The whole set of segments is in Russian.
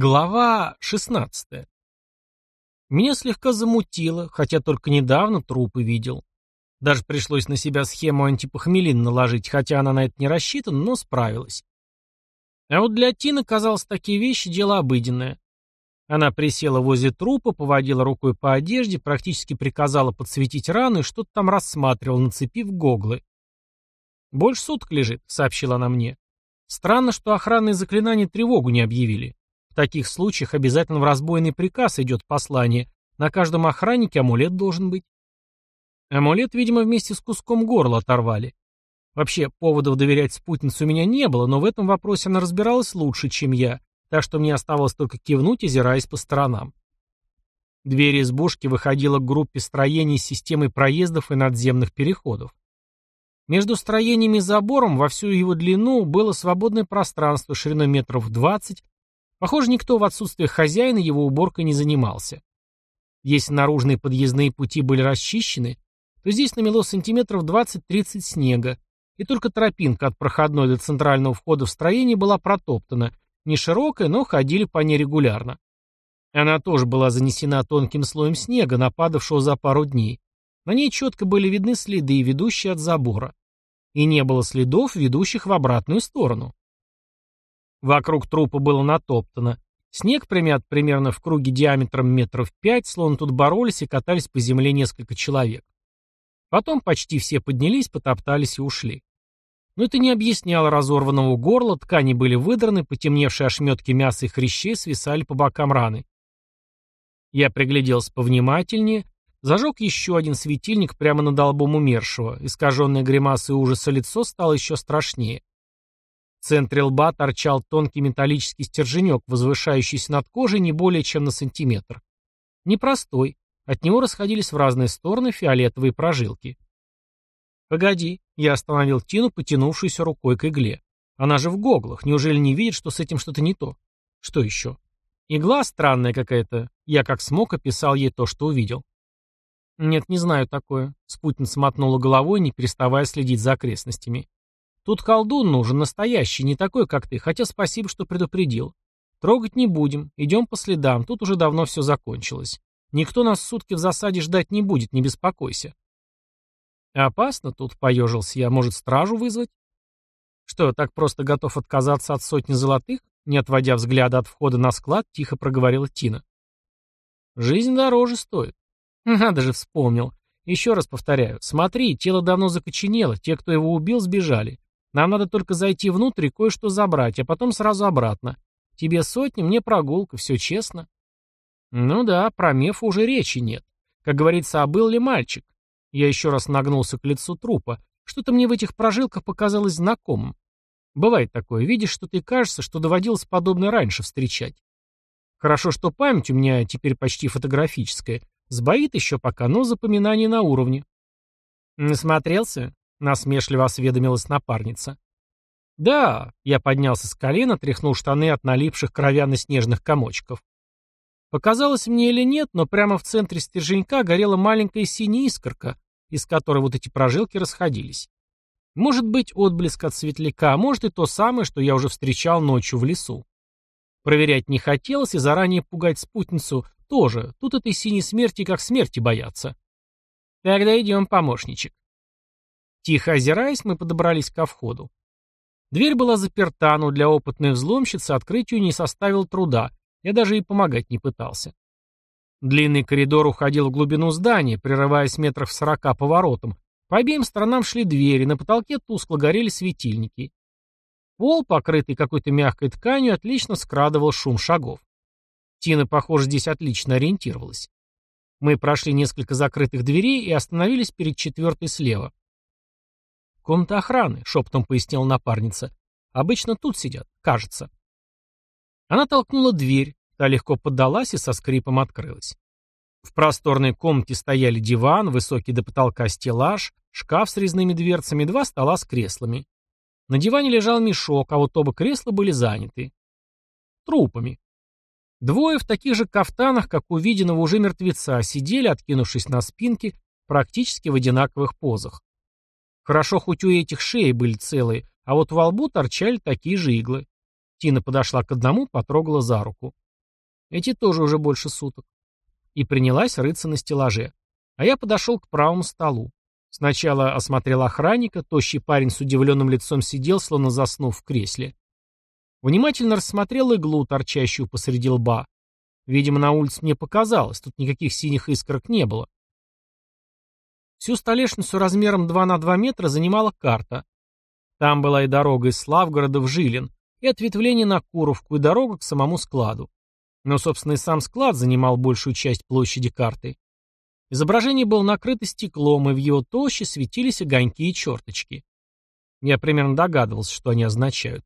Глава 16. Меня слегка замутило, хотя только недавно трупы видел. Даже пришлось на себя схему антипохмелин наложить, хотя она на это не рассчитана, но справилась. А вот для Тины, казалось, такие вещи дело обыденное. Она присела возле трупа, поводила рукой по одежде, практически приказала подсветить рану и что-то там рассматривала, нацепив гоглы. «Больше суток лежит», — сообщила она мне. «Странно, что охранные заклинания тревогу не объявили таких случаях обязательно в разбойный приказ идет послание. На каждом охраннике амулет должен быть. Амулет, видимо, вместе с куском горла оторвали. Вообще, поводов доверять спутнице у меня не было, но в этом вопросе она разбиралась лучше, чем я, так что мне оставалось только кивнуть, озираясь по сторонам. Дверь избушки выходила к группе строений с системой проездов и надземных переходов. Между строениями и забором во всю его длину было свободное пространство шириной метров 20 Похоже, никто в отсутствие хозяина его уборкой не занимался. Если наружные подъездные пути были расчищены, то здесь намело сантиметров 20-30 снега, и только тропинка от проходной до центрального входа в строение была протоптана, не широкая, но ходили по ней регулярно. Она тоже была занесена тонким слоем снега, нападавшего за пару дней. На ней четко были видны следы, ведущие от забора. И не было следов, ведущих в обратную сторону. Вокруг трупа было натоптано. Снег примят примерно в круге диаметром метров пять, словно тут боролись и катались по земле несколько человек. Потом почти все поднялись, потоптались и ушли. Но это не объясняло разорванного горла, ткани были выдраны, потемневшие ошметки мяса и хрящей свисали по бокам раны. Я пригляделся повнимательнее, зажег еще один светильник прямо над лбом умершего, искаженное гримасой ужаса лицо стало еще страшнее. В центре лба торчал тонкий металлический стерженек, возвышающийся над кожей не более чем на сантиметр. Непростой. От него расходились в разные стороны фиолетовые прожилки. «Погоди», — я остановил Тину, потянувшуюся рукой к игле. «Она же в гоглах. Неужели не видит, что с этим что-то не то? Что еще?» «Игла странная какая-то. Я как смог описал ей то, что увидел». «Нет, не знаю такое», — спутница мотнула головой, не переставая следить за окрестностями. Тут колдун нужен, настоящий, не такой, как ты, хотя спасибо, что предупредил. Трогать не будем, идем по следам, тут уже давно все закончилось. Никто нас сутки в засаде ждать не будет, не беспокойся. Опасно тут, поежился я, может, стражу вызвать? Что, так просто готов отказаться от сотни золотых? Не отводя взгляда от входа на склад, тихо проговорила Тина. Жизнь дороже стоит. Надо же, вспомнил. Еще раз повторяю, смотри, тело давно закоченело, те, кто его убил, сбежали. Нам надо только зайти внутрь и кое-что забрать, а потом сразу обратно. Тебе сотни, мне прогулка, все честно. Ну да, про Мефа уже речи нет. Как говорится, а был ли мальчик? Я еще раз нагнулся к лицу трупа. Что-то мне в этих прожилках показалось знакомым. Бывает такое, видишь что ты кажется, что доводилось подобное раньше встречать. Хорошо, что память у меня теперь почти фотографическая. Сбоит еще пока, но запоминание на уровне. Насмотрелся? Насмешливо осведомилась напарница. «Да», — я поднялся с колена, тряхнул штаны от налипших кровяно-снежных комочков. Показалось мне или нет, но прямо в центре стерженька горела маленькая синяя искорка, из которой вот эти прожилки расходились. Может быть, отблеск от светляка, а может и то самое, что я уже встречал ночью в лесу. Проверять не хотелось и заранее пугать спутницу тоже. Тут этой синей смерти как смерти боятся. Тогда идем, помощничек. Тихо озираясь, мы подобрались ко входу. Дверь была заперта, но для опытной взломщицы открытию не составил труда, я даже и помогать не пытался. Длинный коридор уходил в глубину здания, прерываясь метров сорока поворотом. По обеим сторонам шли двери, на потолке тускло горели светильники. Пол, покрытый какой-то мягкой тканью, отлично скрадывал шум шагов. Тина, похоже, здесь отлично ориентировалась. Мы прошли несколько закрытых дверей и остановились перед четвертой слева. «Комната охраны», — шепотом пояснила напарница. «Обычно тут сидят, кажется». Она толкнула дверь, та легко поддалась и со скрипом открылась. В просторной комнате стояли диван, высокий до потолка стеллаж, шкаф с резными дверцами два стола с креслами. На диване лежал мешок, а вот оба кресла были заняты. Трупами. Двое в таких же кафтанах, как у виденного уже мертвеца, сидели, откинувшись на спинки, практически в одинаковых позах. Хорошо, хоть у этих шеи были целые, а вот во лбу торчали такие же иглы. Тина подошла к одному, потрогала за руку. Эти тоже уже больше суток. И принялась рыться на стеллаже. А я подошел к правому столу. Сначала осмотрел охранника, тощий парень с удивленным лицом сидел, словно заснув в кресле. Внимательно рассмотрел иглу, торчащую посреди лба. Видимо, на улице мне показалось, тут никаких синих искорок не было. Всю столешницу размером 2 на 2 метра занимала карта. Там была и дорога из Славгорода в Жилин, и ответвление на Куровку, и дорога к самому складу. Но, собственно, и сам склад занимал большую часть площади карты. Изображение было накрыто стеклом, и в его толще светились огоньки и черточки. Я примерно догадывался, что они означают.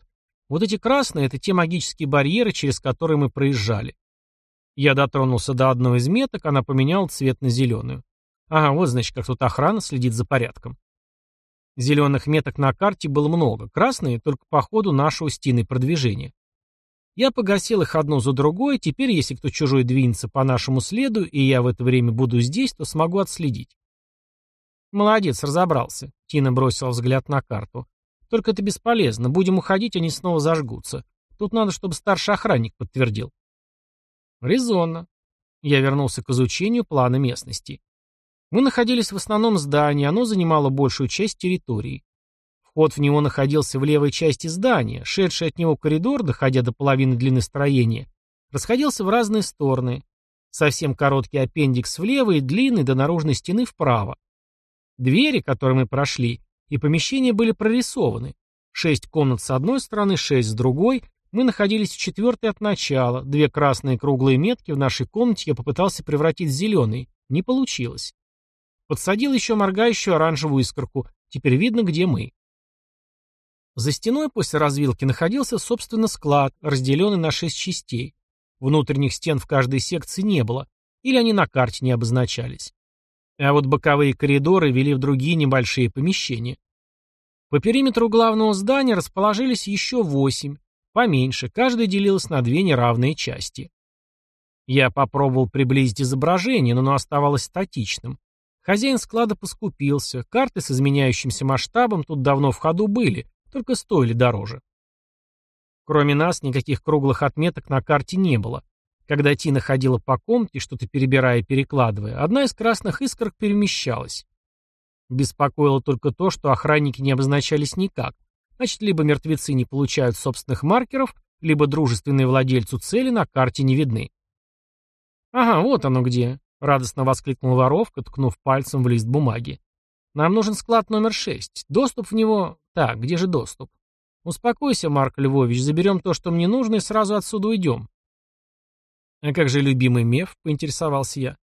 Вот эти красные — это те магические барьеры, через которые мы проезжали. Я дотронулся до одной из меток, она поменяла цвет на зеленую. Ага, вот значит, как тут охрана следит за порядком. Зеленых меток на карте было много, красные только по ходу нашего стены продвижения. Я погасил их одну за другой, теперь, если кто чужой двинется по нашему следу, и я в это время буду здесь, то смогу отследить. Молодец, разобрался. Тина бросила взгляд на карту. Только это бесполезно. Будем уходить, они снова зажгутся. Тут надо, чтобы старший охранник подтвердил. Резонно. Я вернулся к изучению плана местности. Мы находились в основном здании, оно занимало большую часть территории. Вход в него находился в левой части здания, шедший от него коридор, доходя до половины длины строения, расходился в разные стороны. Совсем короткий аппендикс влево и длинный до наружной стены вправо. Двери, которые мы прошли, и помещения были прорисованы. Шесть комнат с одной стороны, шесть с другой. Мы находились в четвертой от начала. Две красные круглые метки в нашей комнате я попытался превратить в зеленый. Не получилось. Подсадил еще моргающую оранжевую искорку. Теперь видно, где мы. За стеной после развилки находился, собственно, склад, разделенный на шесть частей. Внутренних стен в каждой секции не было, или они на карте не обозначались. А вот боковые коридоры вели в другие небольшие помещения. По периметру главного здания расположились еще восемь, поменьше, каждая делилась на две неравные части. Я попробовал приблизить изображение, но оно оставалось статичным. Хозяин склада поскупился, карты с изменяющимся масштабом тут давно в ходу были, только стоили дороже. Кроме нас, никаких круглых отметок на карте не было. Когда Тина ходила по комнате, что-то перебирая и перекладывая, одна из красных искорок перемещалась. Беспокоило только то, что охранники не обозначались никак. Значит, либо мертвецы не получают собственных маркеров, либо дружественные владельцу цели на карте не видны. «Ага, вот оно где», Радостно воскликнул воровка, ткнув пальцем в лист бумаги. Нам нужен склад номер шесть. Доступ в него... Так, где же доступ? Успокойся, Марк Львович, заберем то, что мне нужно, и сразу отсюда уйдем. А как же любимый меф, поинтересовался я.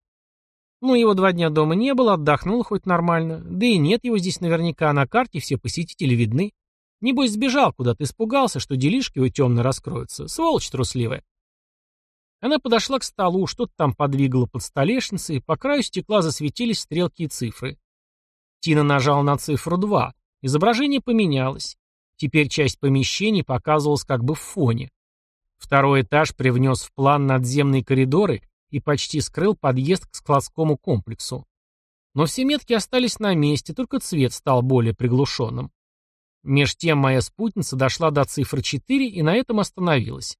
Ну, его два дня дома не было, отдохнул хоть нормально. Да и нет его здесь наверняка, на карте все посетители видны. Небось, сбежал куда-то, испугался, что делишки его темно раскроются. Сволочь трусливая. Она подошла к столу, что-то там подвигала под столешницей, по краю стекла засветились стрелки и цифры. Тина нажала на цифру 2. Изображение поменялось. Теперь часть помещений показывалась как бы в фоне. Второй этаж привнес в план надземные коридоры и почти скрыл подъезд к складскому комплексу. Но все метки остались на месте, только цвет стал более приглушенным. Меж тем моя спутница дошла до цифры 4 и на этом остановилась.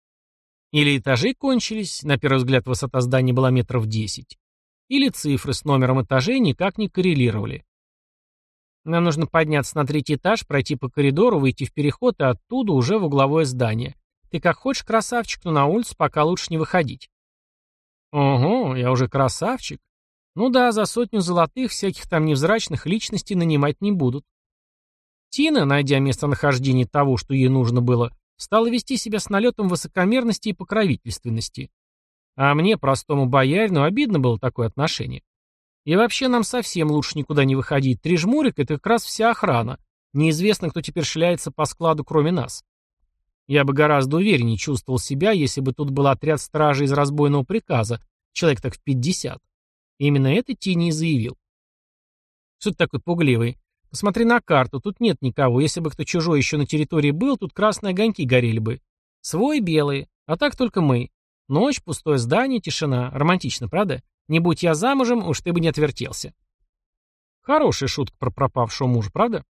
Или этажи кончились, на первый взгляд высота здания была метров 10, или цифры с номером этажей никак не коррелировали. Нам нужно подняться на третий этаж, пройти по коридору, выйти в переход и оттуда уже в угловое здание. Ты как хочешь, красавчик, но на улицу пока лучше не выходить. Ого, я уже красавчик. Ну да, за сотню золотых всяких там невзрачных личностей нанимать не будут. Тина, найдя местонахождение того, что ей нужно было, стала вести себя с налетом высокомерности и покровительственности. А мне, простому боярину, обидно было такое отношение. И вообще нам совсем лучше никуда не выходить. Три жмурик — это как раз вся охрана. Неизвестно, кто теперь шляется по складу, кроме нас. Я бы гораздо увереннее чувствовал себя, если бы тут был отряд стражи из разбойного приказа, человек так в пятьдесят. Именно это Тини и заявил. Что ты такой пугливый? Посмотри на карту, тут нет никого. Если бы кто чужой еще на территории был, тут красные огоньки горели бы. Свой белые, а так только мы. Ночь, пустое здание, тишина. Романтично, правда? Не будь я замужем, уж ты бы не отвертелся. Хорошая шутка про пропавшего мужа, правда?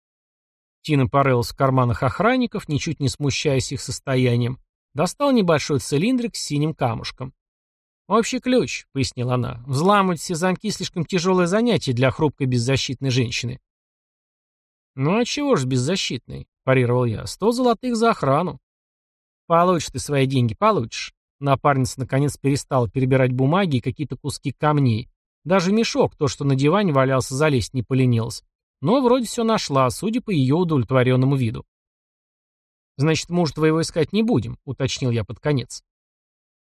Тина порылась в карманах охранников, ничуть не смущаясь их состоянием. Достал небольшой цилиндрик с синим камушком. «Общий ключ», — пояснила она. «Взламывать все замки — слишком тяжелое занятие для хрупкой беззащитной женщины». «Ну а чего ж беззащитной?» — парировал я. «Сто золотых за охрану». «Получишь ты свои деньги, получишь». Напарница наконец перестала перебирать бумаги и какие-то куски камней. Даже мешок, то, что на диване валялся, залезть не поленилась. Но вроде все нашла, судя по ее удовлетворенному виду. «Значит, мужа твоего искать не будем», — уточнил я под конец.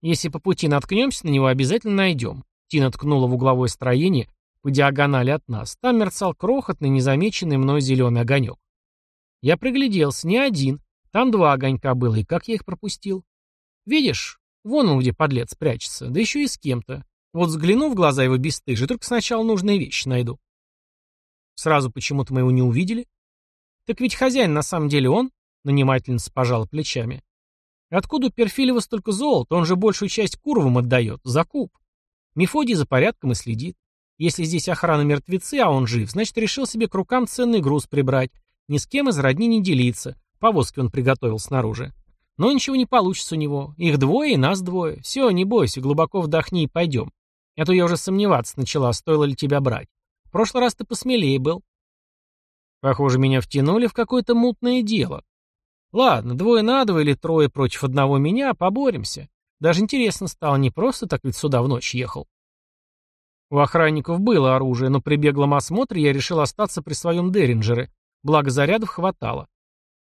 «Если по пути наткнемся на него, обязательно найдем». Тина ткнула в угловое строение по диагонали от нас. Там мерцал крохотный, незамеченный мной зеленый огонек. Я пригляделся, не один. Там два огонька было, и как я их пропустил? Видишь, вон он где подлец прячется, да еще и с кем-то. Вот взгляну в глаза его бесстыжие, только сначала нужные вещи найду. Сразу почему-то мы его не увидели. Так ведь хозяин на самом деле он, нанимательница пожала плечами. Откуда у Перфилева столько золота? Он же большую часть Куровым отдает. Закуп. Мефодий за порядком и следит. Если здесь охрана мертвецы, а он жив, значит, решил себе к рукам ценный груз прибрать. Ни с кем из родни не делиться. Повозки он приготовил снаружи. Но ничего не получится у него. Их двое и нас двое. Все, не бойся, глубоко вдохни и пойдем. А то я уже сомневаться начала, стоило ли тебя брать. В прошлый раз ты посмелее был. Похоже, меня втянули в какое-то мутное дело. Ладно, двое на два или трое против одного меня, поборемся. Даже интересно стало, не просто так ведь сюда в ночь ехал. У охранников было оружие, но при беглом осмотре я решил остаться при своем Деринджере, благо зарядов хватало.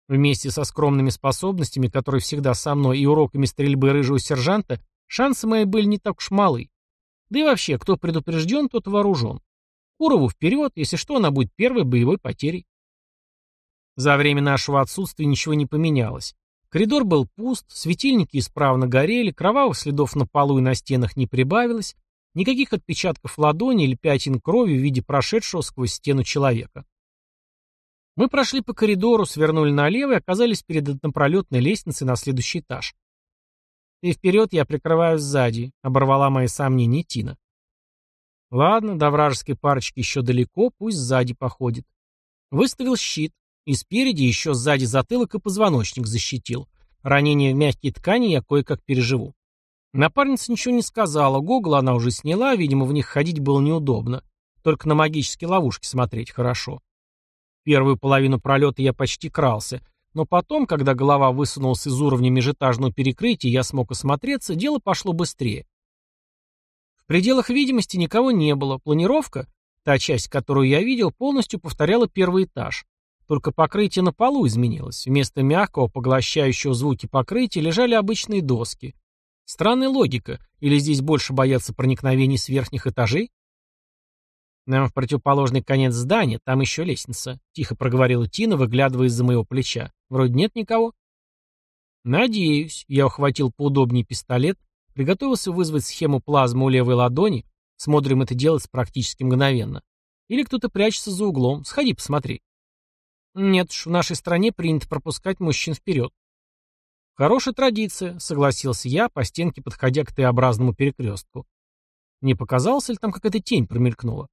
Вместе со скромными способностями, которые всегда со мной, и уроками стрельбы рыжего сержанта, шансы мои были не так уж малы. Да и вообще, кто предупрежден, тот вооружен. Курову вперед, если что, она будет первой боевой потерей. За время нашего отсутствия ничего не поменялось. Коридор был пуст, светильники исправно горели, кровавых следов на полу и на стенах не прибавилось, никаких отпечатков ладони или пятен крови в виде прошедшего сквозь стену человека. Мы прошли по коридору, свернули налево и оказались перед однопролетной лестницей на следующий этаж. «Ты вперед, я прикрываю сзади», — оборвала мои сомнения Тина. «Ладно, до вражеской парочки еще далеко, пусть сзади походит». Выставил щит, и спереди, еще сзади затылок и позвоночник защитил. Ранение в мягкие ткани я кое-как переживу. Напарница ничего не сказала, гогл она уже сняла, видимо, в них ходить было неудобно. Только на магические ловушки смотреть хорошо. Первую половину пролета я почти крался, но потом, когда голова высунулась из уровня межэтажного перекрытия, я смог осмотреться, дело пошло быстрее. В пределах видимости никого не было, планировка, та часть, которую я видел, полностью повторяла первый этаж. Только покрытие на полу изменилось. Вместо мягкого, поглощающего звуки покрытия лежали обычные доски. Странная логика. Или здесь больше боятся проникновений с верхних этажей? Нам в противоположный конец здания, там еще лестница. Тихо проговорила Тина, выглядывая из-за моего плеча. Вроде нет никого. Надеюсь. Я ухватил поудобнее пистолет, приготовился вызвать схему плазмы у левой ладони. Смотрим это делать практически мгновенно. Или кто-то прячется за углом. Сходи, посмотри. Нет уж, в нашей стране принято пропускать мужчин вперед. Хорошая традиция, согласился я, по стенке подходя к Т-образному перекрестку. Не показалось ли там какая-то тень промелькнула?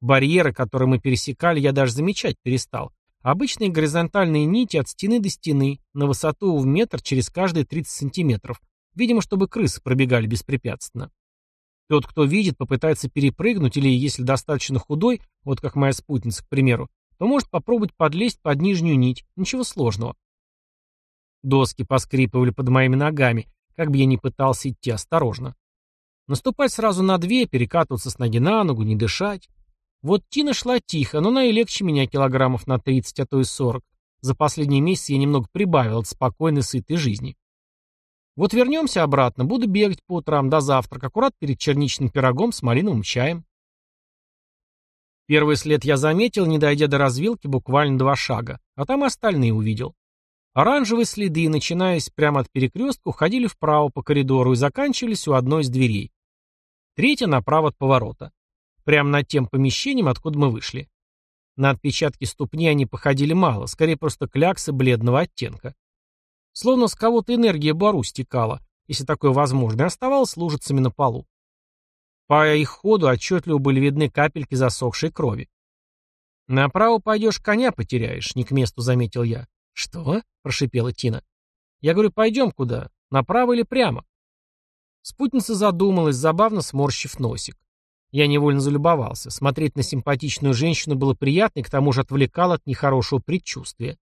Барьеры, которые мы пересекали, я даже замечать перестал. Обычные горизонтальные нити от стены до стены, на высоту в метр через каждые 30 сантиметров. Видимо, чтобы крысы пробегали беспрепятственно. Тот, кто видит, попытается перепрыгнуть, или, если достаточно худой, вот как моя спутница, к примеру, то может попробовать подлезть под нижнюю нить. Ничего сложного. Доски поскрипывали под моими ногами, как бы я ни пытался идти осторожно. Наступать сразу на две, перекатываться с ноги на ногу, не дышать. Вот Тина шла тихо, но она и легче меня килограммов на 30, а то и 40. За последние месяцы я немного прибавил от спокойной, сытой жизни. Вот вернемся обратно, буду бегать по утрам до завтрака, аккурат перед черничным пирогом с малиновым чаем. Первый след я заметил, не дойдя до развилки, буквально два шага, а там остальные увидел. Оранжевые следы, начинаясь прямо от перекрестка, уходили вправо по коридору и заканчивались у одной из дверей. Третья направо от поворота. Прямо над тем помещением, откуда мы вышли. На отпечатки ступни они походили мало, скорее просто кляксы бледного оттенка. Словно с кого-то энергия бару стекала, если такое возможно, и оставалось лужицами на полу. По их ходу отчетливо были видны капельки засохшей крови. «Направо пойдешь, коня потеряешь», — не к месту заметил я. «Что?» — прошипела Тина. «Я говорю, пойдем куда? Направо или прямо?» Спутница задумалась, забавно сморщив носик. Я невольно залюбовался. Смотреть на симпатичную женщину было приятно и к тому же отвлекало от нехорошего предчувствия.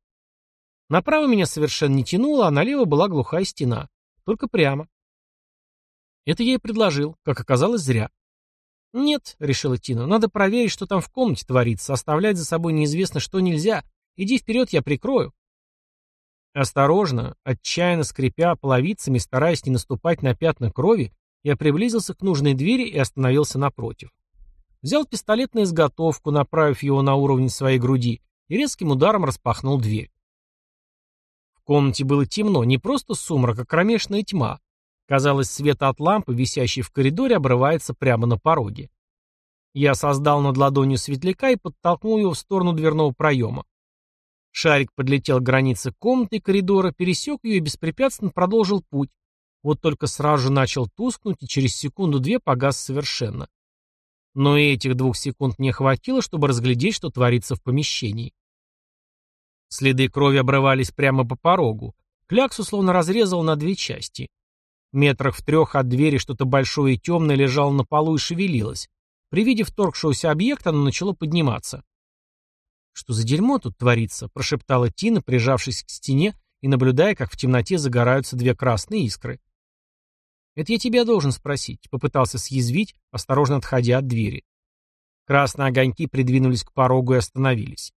Направо меня совершенно не тянуло, а налево была глухая стена. Только прямо. Это я и предложил, как оказалось, зря. «Нет», — решила Тина, — «надо проверить, что там в комнате творится. Оставлять за собой неизвестно что нельзя. Иди вперед, я прикрою». Осторожно, отчаянно скрипя половицами, стараясь не наступать на пятна крови, я приблизился к нужной двери и остановился напротив. Взял пистолет на изготовку, направив его на уровень своей груди, и резким ударом распахнул дверь. В комнате было темно, не просто сумрак, а кромешная тьма. Казалось, свет от лампы, висящей в коридоре, обрывается прямо на пороге. Я создал над ладонью светляка и подтолкнул его в сторону дверного проема. Шарик подлетел к границе комнаты и коридора, пересек ее и беспрепятственно продолжил путь. Вот только сразу же начал тускнуть и через секунду-две погас совершенно. Но и этих двух секунд не хватило, чтобы разглядеть, что творится в помещении. Следы крови обрывались прямо по порогу. Кляксу словно разрезал на две части. Метрах в трех от двери что-то большое и темное лежало на полу и шевелилось. При виде вторгшегося объекта оно начало подниматься. «Что за дерьмо тут творится?» – прошептала Тина, прижавшись к стене и наблюдая, как в темноте загораются две красные искры. «Это я тебя должен спросить», — попытался съязвить, осторожно отходя от двери. Красные огоньки придвинулись к порогу и остановились.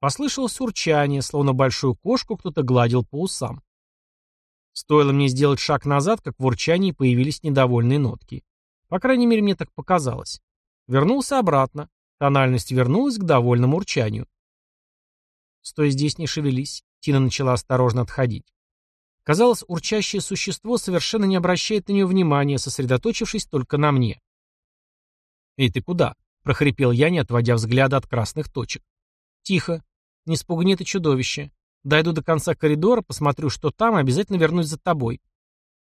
Послышалось урчание, словно большую кошку кто-то гладил по усам. Стоило мне сделать шаг назад, как в урчании появились недовольные нотки. По крайней мере, мне так показалось. Вернулся обратно. Тональность вернулась к довольному урчанию. «Стой здесь, не шевелись». Тина начала осторожно отходить. Казалось, урчащее существо совершенно не обращает на нее внимания, сосредоточившись только на мне. «Эй, ты куда?» — прохрипел я, не отводя взгляда от красных точек. «Тихо. Не спугни это чудовище. Дойду до конца коридора, посмотрю, что там, и обязательно вернусь за тобой».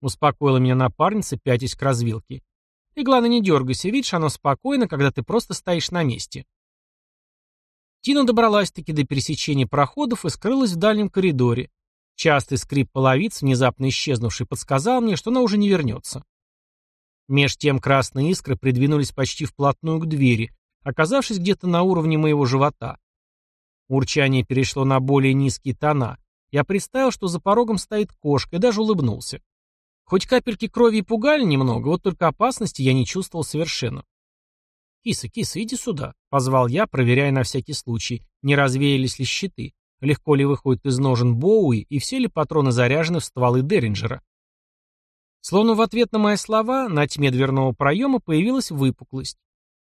Успокоила меня напарница, пятясь к развилке. «Ты, главное, не дергайся, видишь, оно спокойно, когда ты просто стоишь на месте». Тина добралась-таки до пересечения проходов и скрылась в дальнем коридоре. Частый скрип половиц, внезапно исчезнувший, подсказал мне, что она уже не вернется. Меж тем красные искры придвинулись почти вплотную к двери, оказавшись где-то на уровне моего живота. Урчание перешло на более низкие тона. Я представил, что за порогом стоит кошка, и даже улыбнулся. Хоть капельки крови и пугали немного, вот только опасности я не чувствовал совершенно. «Киса, киса, иди сюда», — позвал я, проверяя на всякий случай, не развеялись ли щиты, легко ли выходит из ножен Боуи и все ли патроны заряжены в стволы Деринджера. Словно в ответ на мои слова, на тьме дверного проема появилась выпуклость.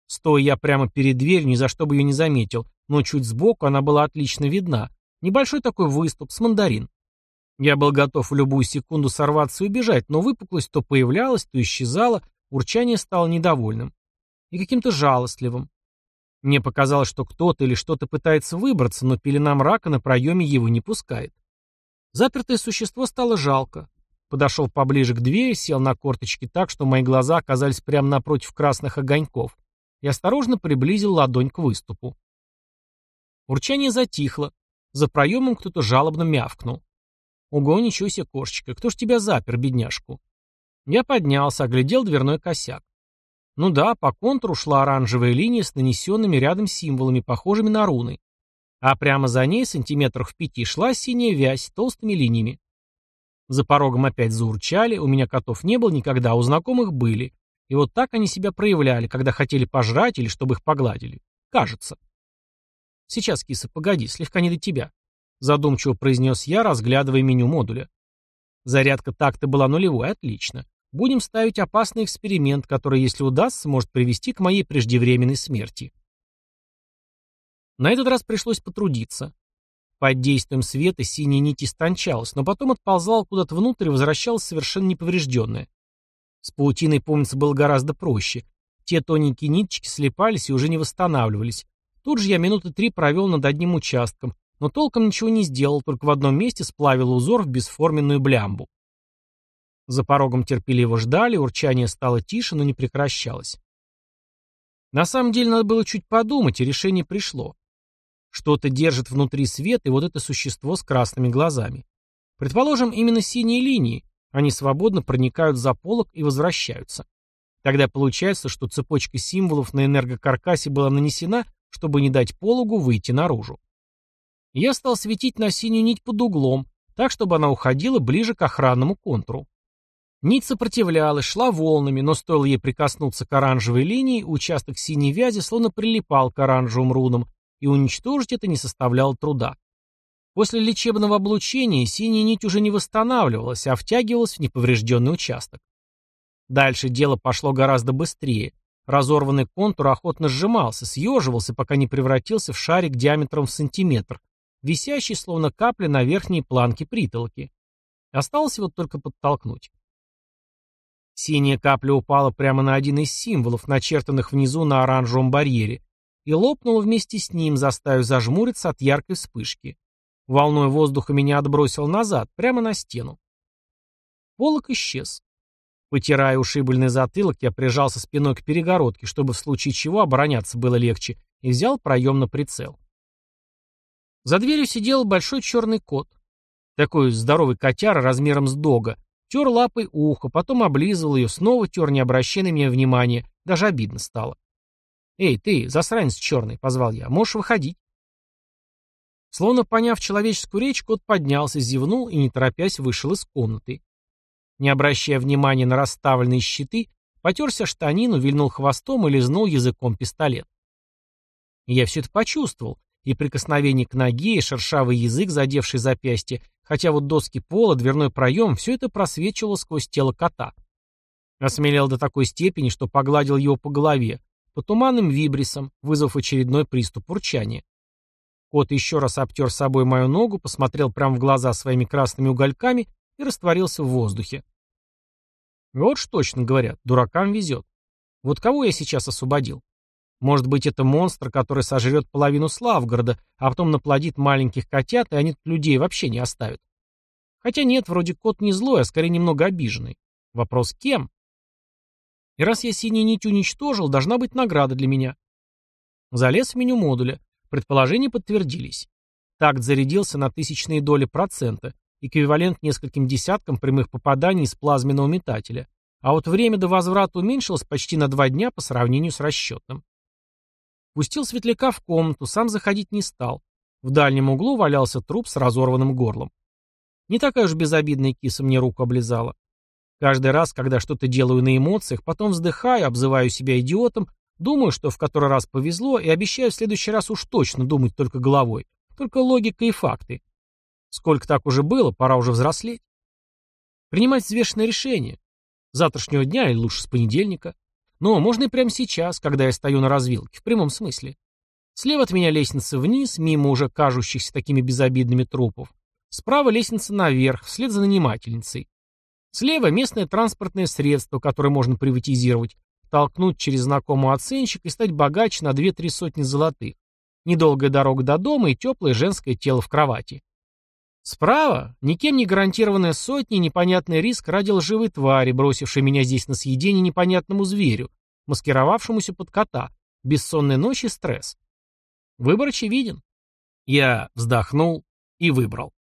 Стоя я прямо перед дверью, ни за что бы ее не заметил, но чуть сбоку она была отлично видна. Небольшой такой выступ, с мандарин. Я был готов в любую секунду сорваться и убежать, но выпуклость то появлялась, то исчезала, урчание стало недовольным и каким-то жалостливым. Мне показалось, что кто-то или что-то пытается выбраться, но пелена мрака на проеме его не пускает. Запертое существо стало жалко. Подошел поближе к двери, сел на корточки так, что мои глаза оказались прямо напротив красных огоньков, и осторожно приблизил ладонь к выступу. Урчание затихло. За проемом кто-то жалобно мявкнул. «Ого, ничего себе, кошечка, кто ж тебя запер, бедняжку?» Я поднялся, оглядел дверной косяк. Ну да, по контуру шла оранжевая линия с нанесенными рядом символами, похожими на руны. А прямо за ней, сантиметрах в пяти, шла синяя вязь толстыми линиями. За порогом опять заурчали, у меня котов не было никогда, у знакомых были. И вот так они себя проявляли, когда хотели пожрать или чтобы их погладили. Кажется. Сейчас, киса, погоди, слегка не до тебя. Задумчиво произнес я, разглядывая меню модуля. Зарядка так-то была нулевой, отлично. Будем ставить опасный эксперимент, который, если удастся, может привести к моей преждевременной смерти. На этот раз пришлось потрудиться. Под действием света синяя нить истончалась, но потом отползала куда-то внутрь и возвращалась совершенно неповрежденная. С паутиной, помнится, было гораздо проще. Те тоненькие ниточки слепались и уже не восстанавливались. Тут же я минуты три провел над одним участком, но толком ничего не сделал, только в одном месте сплавил узор в бесформенную блямбу. За порогом терпеливо ждали, урчание стало тише, но не прекращалось. На самом деле надо было чуть подумать, и решение пришло. Что-то держит внутри свет и вот это существо с красными глазами. Предположим, именно синие линии, Они свободно проникают за полок и возвращаются. Тогда получается, что цепочка символов на энергокаркасе была нанесена, чтобы не дать пологу выйти наружу. Я стал светить на синюю нить под углом, так, чтобы она уходила ближе к охранному контуру. Нить сопротивлялась, шла волнами, но стоило ей прикоснуться к оранжевой линии, участок синей вязи словно прилипал к оранжевым рунам, и уничтожить это не составляло труда. После лечебного облучения синяя нить уже не восстанавливалась, а втягивалась в неповрежденный участок. Дальше дело пошло гораздо быстрее. Разорванный контур охотно сжимался, съеживался, пока не превратился в шарик диаметром в сантиметр, висящий словно капля на верхней планке притолки. Осталось его только подтолкнуть. Синяя капля упала прямо на один из символов, начертанных внизу на оранжевом барьере, и лопнула вместе с ним, заставив зажмуриться от яркой вспышки. Волной воздуха меня отбросил назад, прямо на стену. Полок исчез. Потирая ушибленный затылок, я прижался спиной к перегородке, чтобы в случае чего обороняться было легче, и взял проем на прицел. За дверью сидел большой черный кот. Такой здоровый котяра размером с дога, Тер лапой ухо, потом облизывал ее, снова тер, не обращая на меня внимания. Даже обидно стало. «Эй, ты, засранец черный!» — позвал я. «Можешь выходить?» Словно поняв человеческую речь, кот поднялся, зевнул и, не торопясь, вышел из комнаты. Не обращая внимания на расставленные щиты, потерся штанину, вильнул хвостом и лизнул языком пистолет. я все это почувствовал, и прикосновение к ноге, и шершавый язык, задевший запястье, хотя вот доски пола, дверной проем, все это просвечивало сквозь тело кота. Осмелел до такой степени, что погладил его по голове, по туманным вибрисам, вызвав очередной приступ урчания. Кот еще раз обтер с собой мою ногу, посмотрел прямо в глаза своими красными угольками и растворился в воздухе. Вот ж точно говорят, дуракам везет. Вот кого я сейчас освободил? Может быть, это монстр, который сожрет половину Славгорода, а потом наплодит маленьких котят, и они людей вообще не оставят. Хотя нет, вроде кот не злой, а скорее немного обиженный. Вопрос кем? И раз я синей нить уничтожил, должна быть награда для меня. Залез в меню модуля. Предположения подтвердились. Такт зарядился на тысячные доли процента, эквивалент нескольким десяткам прямых попаданий из плазменного метателя. А вот время до возврата уменьшилось почти на два дня по сравнению с расчетным. Пустил светляка в комнату, сам заходить не стал. В дальнем углу валялся труп с разорванным горлом. Не такая уж безобидная киса мне руку облизала. Каждый раз, когда что-то делаю на эмоциях, потом вздыхаю, обзываю себя идиотом, думаю, что в который раз повезло, и обещаю в следующий раз уж точно думать только головой, только логика и факты. Сколько так уже было, пора уже взрослеть. Принимать взвешенное решение. завтрашнего дня или лучше с понедельника. Но можно и прямо сейчас, когда я стою на развилке, в прямом смысле. Слева от меня лестница вниз, мимо уже кажущихся такими безобидными трупов. Справа лестница наверх, вслед за нанимательницей. Слева местное транспортное средство, которое можно приватизировать, толкнуть через знакомый оценщик и стать богаче на две-три сотни золотых. Недолгая дорога до дома и теплое женское тело в кровати. Справа никем не гарантированная сотня непонятный риск ради лживой твари, бросившей меня здесь на съедение непонятному зверю, маскировавшемуся под кота, бессонная ночь и стресс. Выбор очевиден. Я вздохнул и выбрал.